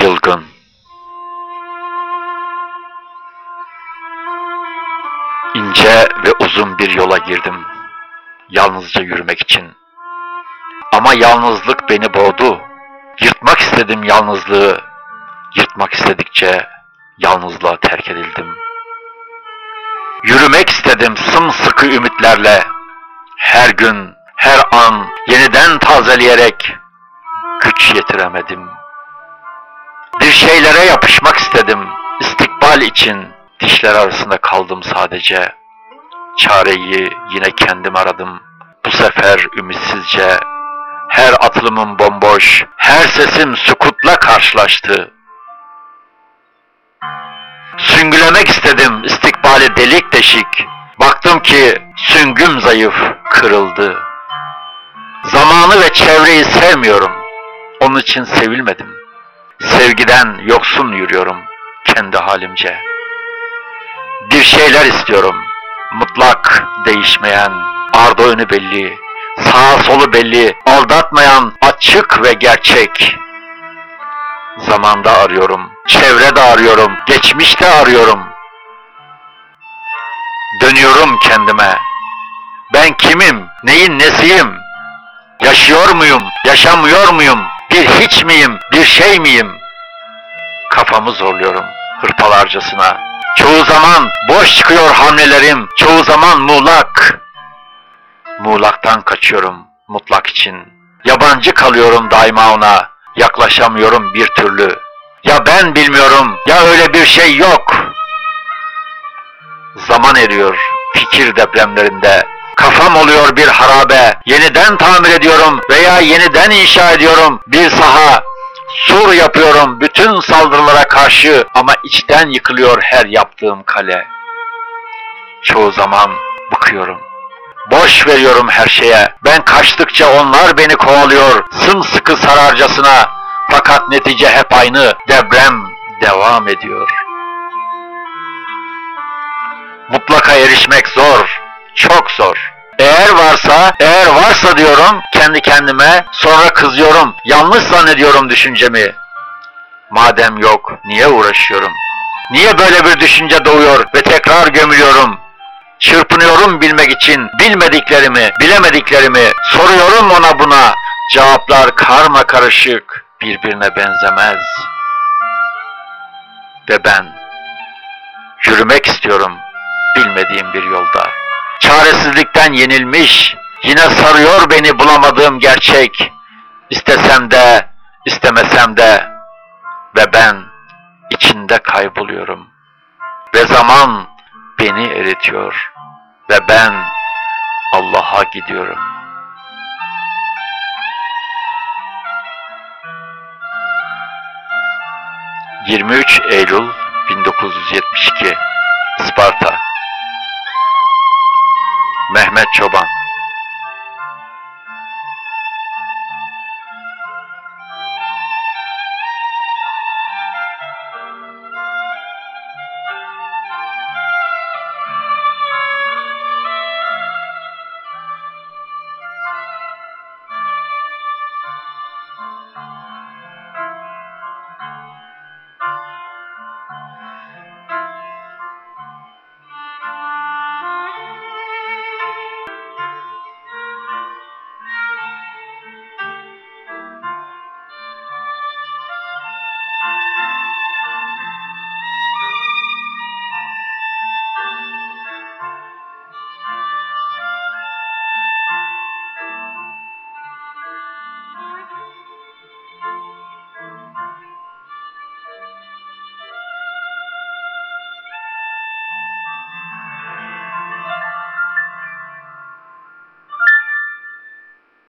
Yılgın İnce ve uzun bir yola girdim. Yalnızca yürümek için. Ama yalnızlık beni boğdu. Yırtmak istedim yalnızlığı. Yırtmak istedikçe yalnızlığa terk edildim. Yürümek istedim sımsıkı ümitlerle. Her gün, her an yeniden tazeleyerek güç yetiremedim. Bir şeylere yapışmak istedim istikbal için. Dişler arasında kaldım sadece. Çareyi yine kendim aradım. Bu sefer ümitsizce. Her atılımım bomboş, her sesim sükutla karşılaştı. Süngülemek istedim istikbali delik deşik. Baktım ki süngüm zayıf, kırıldı. Zamanı ve çevreyi sevmiyorum. Onun için sevilmedim. Sevgiden yoksun yürüyorum kendi halimce. Bir şeyler istiyorum. Mutlak, değişmeyen, ardı önü belli, sağ solu belli, aldatmayan, açık ve gerçek. Zamanda arıyorum, çevrede arıyorum, geçmişte arıyorum. Dönüyorum kendime. Ben kimim, neyin nesiyim? Yaşıyor muyum, yaşamıyor muyum? Bir hiç miyim, bir şey miyim? Kafamı zorluyorum hırpalarcasına. Çoğu zaman boş çıkıyor hamlelerim, çoğu zaman muğlak. Muğlaktan kaçıyorum mutlak için. Yabancı kalıyorum daima ona, yaklaşamıyorum bir türlü. Ya ben bilmiyorum, ya öyle bir şey yok. Zaman eriyor fikir depremlerinde. Kafam oluyor bir harabe. Yeniden tamir ediyorum veya yeniden inşa ediyorum bir saha. Sur yapıyorum bütün saldırılara karşı ama içten yıkılıyor her yaptığım kale. Çoğu zaman bıkıyorum. Boş veriyorum her şeye. Ben kaçtıkça onlar beni kovalıyor. Sımsıkı sararcasına. Fakat netice hep aynı. Deprem devam ediyor. Mutlaka erişmek zor. Eğer varsa diyorum kendi kendime, sonra kızıyorum, yanlış zannediyorum düşüncemi. Madem yok, niye uğraşıyorum? Niye böyle bir düşünce doğuyor ve tekrar gömülüyorum? Çırpınıyorum bilmek için bilmediklerimi, bilemediklerimi, soruyorum ona buna. Cevaplar karma karışık, birbirine benzemez. Ve ben yürümek istiyorum bilmediğim bir yolda. Çaresizlikten yenilmiş, yine sarıyor beni bulamadığım gerçek. İstesem de, istemesem de ve ben içinde kayboluyorum. Ve zaman beni eritiyor ve ben Allah'a gidiyorum. ...23 Eylül 1972 Sparta Mehmet Çoban